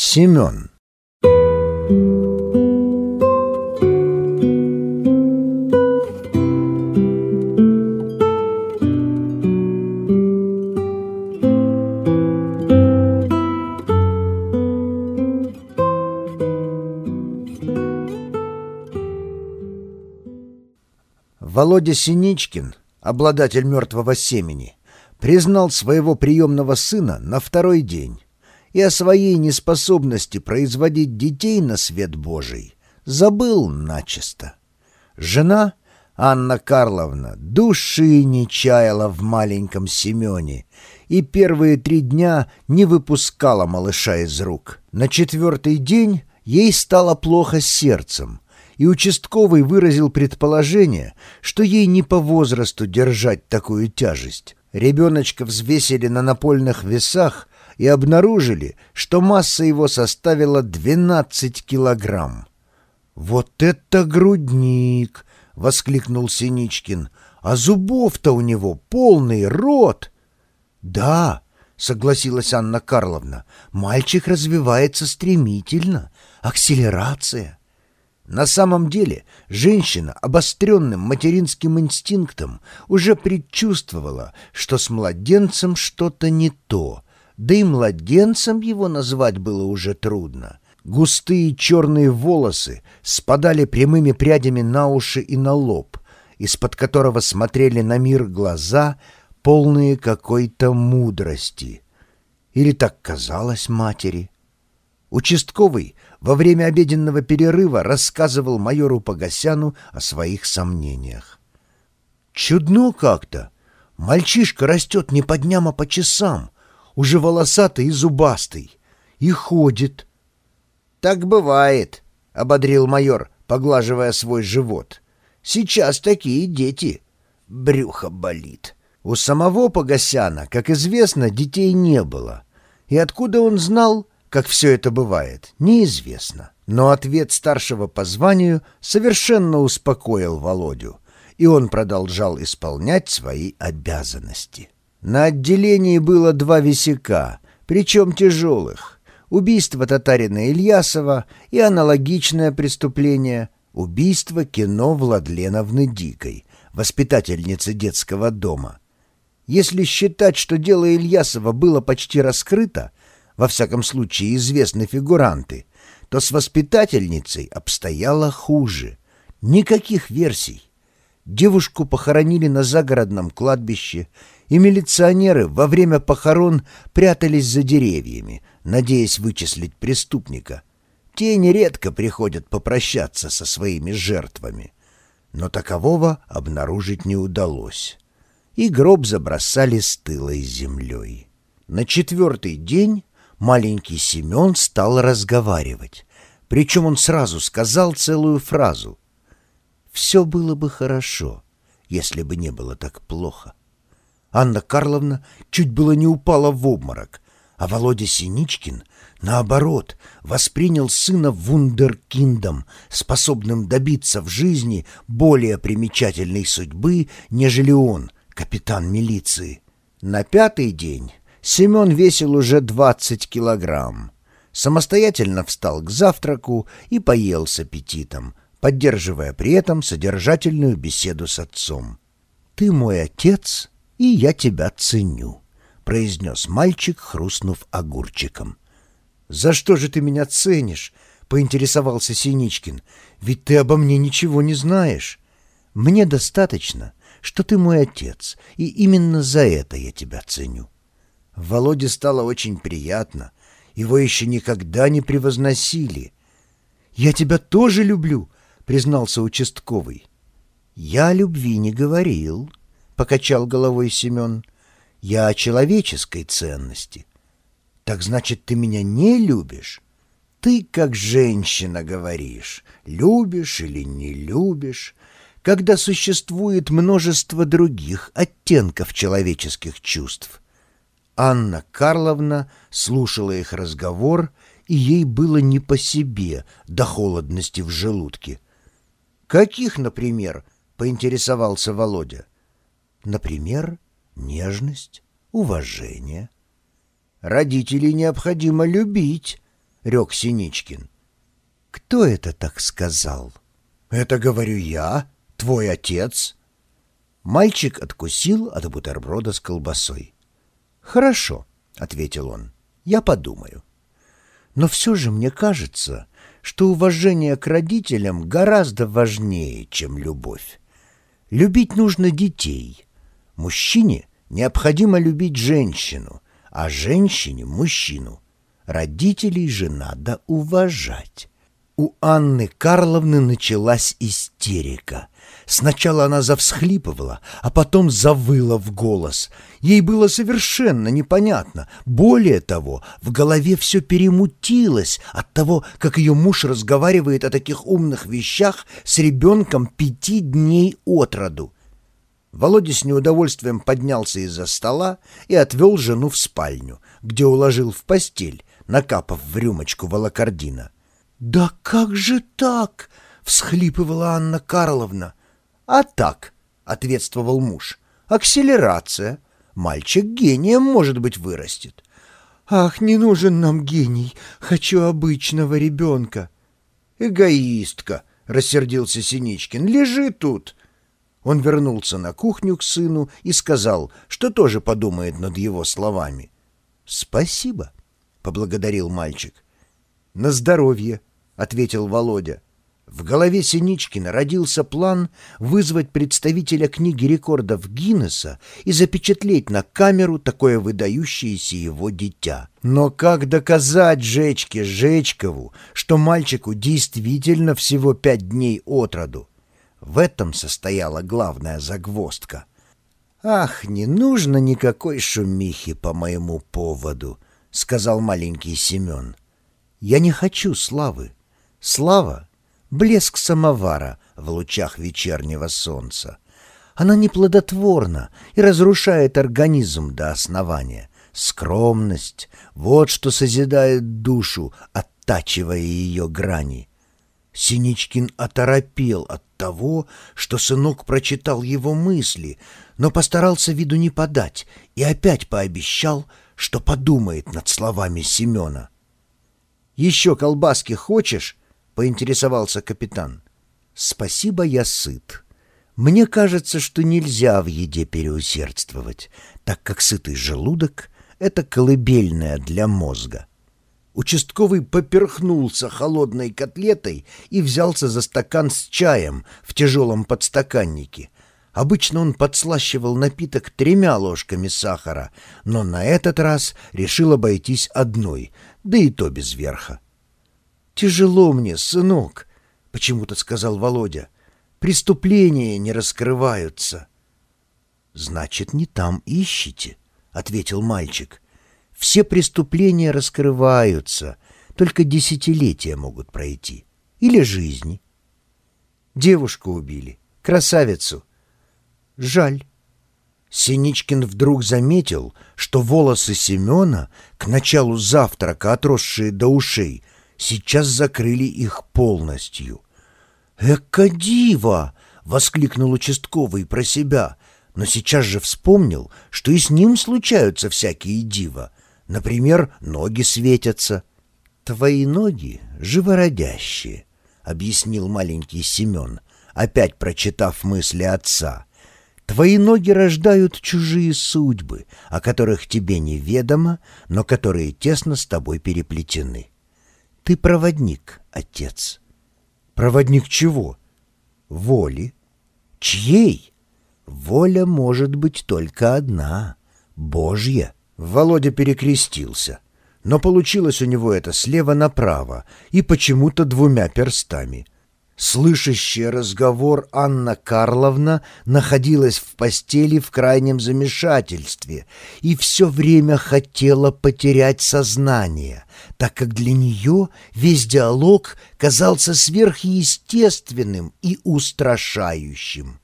Семен. Володя Синичкин, обладатель мертвого семени, признал своего приемного сына на второй день и о своей неспособности производить детей на свет Божий забыл начисто. Жена, Анна Карловна, души не чаяла в маленьком Семене и первые три дня не выпускала малыша из рук. На четвертый день ей стало плохо сердцем, и участковый выразил предположение, что ей не по возрасту держать такую тяжесть. Ребеночка взвесили на напольных весах и обнаружили, что масса его составила 12 килограмм. «Вот это грудник!» — воскликнул Синичкин. «А зубов-то у него полный рот!» «Да!» — согласилась Анна Карловна. «Мальчик развивается стремительно. Акселерация!» На самом деле женщина, обостренным материнским инстинктом, уже предчувствовала, что с младенцем что-то не то, да и младенцем его назвать было уже трудно. Густые черные волосы спадали прямыми прядями на уши и на лоб, из-под которого смотрели на мир глаза, полные какой-то мудрости. Или так казалось матери. Участковый во время обеденного перерыва рассказывал майору Погосяну о своих сомнениях. «Чудно как-то. Мальчишка растет не по дням, а по часам, уже волосатый и зубастый, и ходит». «Так бывает», — ободрил майор, поглаживая свой живот. «Сейчас такие дети. Брюхо болит». У самого Погосяна, как известно, детей не было. И откуда он знал, как все это бывает, неизвестно. Но ответ старшего по званию совершенно успокоил Володю, и он продолжал исполнять свои обязанности. На отделении было два висяка, причем тяжелых. Убийство татарина Ильясова и аналогичное преступление — убийство кино Владленовны Дикой, воспитательницы детского дома. Если считать, что дело Ильясова было почти раскрыто, во всяком случае известны фигуранты, то с воспитательницей обстояло хуже. Никаких версий. Девушку похоронили на загородном кладбище, и милиционеры во время похорон прятались за деревьями, надеясь вычислить преступника. Те нередко приходят попрощаться со своими жертвами. Но такового обнаружить не удалось. И гроб забросали стылой землей. На четвертый день маленький Семен стал разговаривать. Причем он сразу сказал целую фразу. «Все было бы хорошо, если бы не было так плохо». Анна Карловна чуть было не упала в обморок, а Володя Синичкин, наоборот, воспринял сына вундеркиндом, способным добиться в жизни более примечательной судьбы, нежели он, капитан милиции. На пятый день Семен весил уже 20 килограмм. Самостоятельно встал к завтраку и поел с аппетитом, поддерживая при этом содержательную беседу с отцом. «Ты мой отец, и я тебя ценю», — произнес мальчик, хрустнув огурчиком. «За что же ты меня ценишь?» — поинтересовался Синичкин. «Ведь ты обо мне ничего не знаешь. Мне достаточно, что ты мой отец, и именно за это я тебя ценю». Володе стало очень приятно. Его еще никогда не превозносили. «Я тебя тоже люблю», — признался участковый. «Я о любви не говорил», — покачал головой Семен. «Я о человеческой ценности». «Так значит, ты меня не любишь?» «Ты как женщина говоришь, любишь или не любишь, когда существует множество других оттенков человеческих чувств». Анна Карловна слушала их разговор, и ей было не по себе до холодности в желудке. «Каких, например?» — поинтересовался Володя. «Например, нежность, уважение». «Родителей необходимо любить», — рек Синичкин. «Кто это так сказал?» «Это говорю я, твой отец». Мальчик откусил от бутерброда с колбасой. «Хорошо», — ответил он, — «я подумаю». Но все же мне кажется, что уважение к родителям гораздо важнее, чем любовь. Любить нужно детей. Мужчине необходимо любить женщину, а женщине — мужчину. Родителей же надо уважать. У Анны Карловны началась истерика. Сначала она завсхлипывала, а потом завыла в голос. Ей было совершенно непонятно. Более того, в голове все перемутилось от того, как ее муж разговаривает о таких умных вещах с ребенком пяти дней от роду. Володя с неудовольствием поднялся из-за стола и отвел жену в спальню, где уложил в постель, накапав в рюмочку волокордина. «Да как же так?» — всхлипывала Анна Карловна. «А так», — ответствовал муж, — «акселерация. Мальчик гением, может быть, вырастет». «Ах, не нужен нам гений, хочу обычного ребенка». «Эгоистка», — рассердился Синичкин, — «лежи тут». Он вернулся на кухню к сыну и сказал, что тоже подумает над его словами. «Спасибо», — поблагодарил мальчик. «На здоровье», ответил Володя. В голове Синичкина родился план вызвать представителя книги рекордов Гиннесса и запечатлеть на камеру такое выдающееся его дитя. Но как доказать Жечке Жечкову, что мальчику действительно всего пять дней от роду? В этом состояла главная загвоздка. «Ах, не нужно никакой шумихи по моему поводу», — сказал маленький Семен. «Я не хочу славы». Слава — блеск самовара в лучах вечернего солнца. Она неплодотворна и разрушает организм до основания. Скромность — вот что созидает душу, оттачивая ее грани. Синичкин оторопел от того, что сынок прочитал его мысли, но постарался виду не подать и опять пообещал, что подумает над словами Семена. «Еще колбаски хочешь?» поинтересовался капитан. «Спасибо, я сыт. Мне кажется, что нельзя в еде переусердствовать, так как сытый желудок — это колыбельная для мозга». Участковый поперхнулся холодной котлетой и взялся за стакан с чаем в тяжелом подстаканнике. Обычно он подслащивал напиток тремя ложками сахара, но на этот раз решил обойтись одной, да и то без верха. «Тяжело мне, сынок», — почему-то сказал Володя. «Преступления не раскрываются». «Значит, не там ищите», — ответил мальчик. «Все преступления раскрываются, только десятилетия могут пройти. Или жизни». Девушку убили, красавицу. Жаль. Синичкин вдруг заметил, что волосы Семена, к началу завтрака отросшие до ушей, сейчас закрыли их полностью. «Эка дива!» — воскликнул участковый про себя, но сейчас же вспомнил, что и с ним случаются всякие дива. Например, ноги светятся. «Твои ноги живородящие», — объяснил маленький Семен, опять прочитав мысли отца. «Твои ноги рождают чужие судьбы, о которых тебе неведомо, но которые тесно с тобой переплетены». Ты проводник, отец. Проводник чего? Воли. Чьей? Воля может быть только одна — Божья. Володя перекрестился, но получилось у него это слева направо и почему-то двумя перстами — Слышащая разговор Анна Карловна находилась в постели в крайнем замешательстве и все время хотела потерять сознание, так как для нее весь диалог казался сверхъестественным и устрашающим.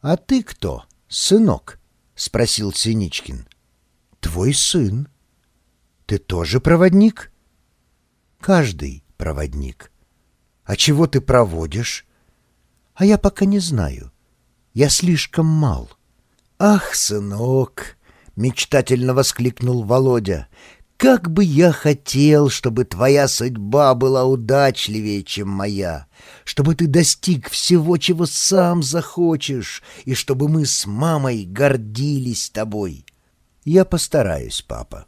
«А ты кто, сынок?» — спросил Синичкин. «Твой сын. Ты тоже проводник?» «Каждый проводник». «А чего ты проводишь?» «А я пока не знаю. Я слишком мал». «Ах, сынок!» — мечтательно воскликнул Володя. Как бы я хотел, чтобы твоя судьба была удачливее, чем моя, чтобы ты достиг всего, чего сам захочешь, и чтобы мы с мамой гордились тобой. Я постараюсь, папа.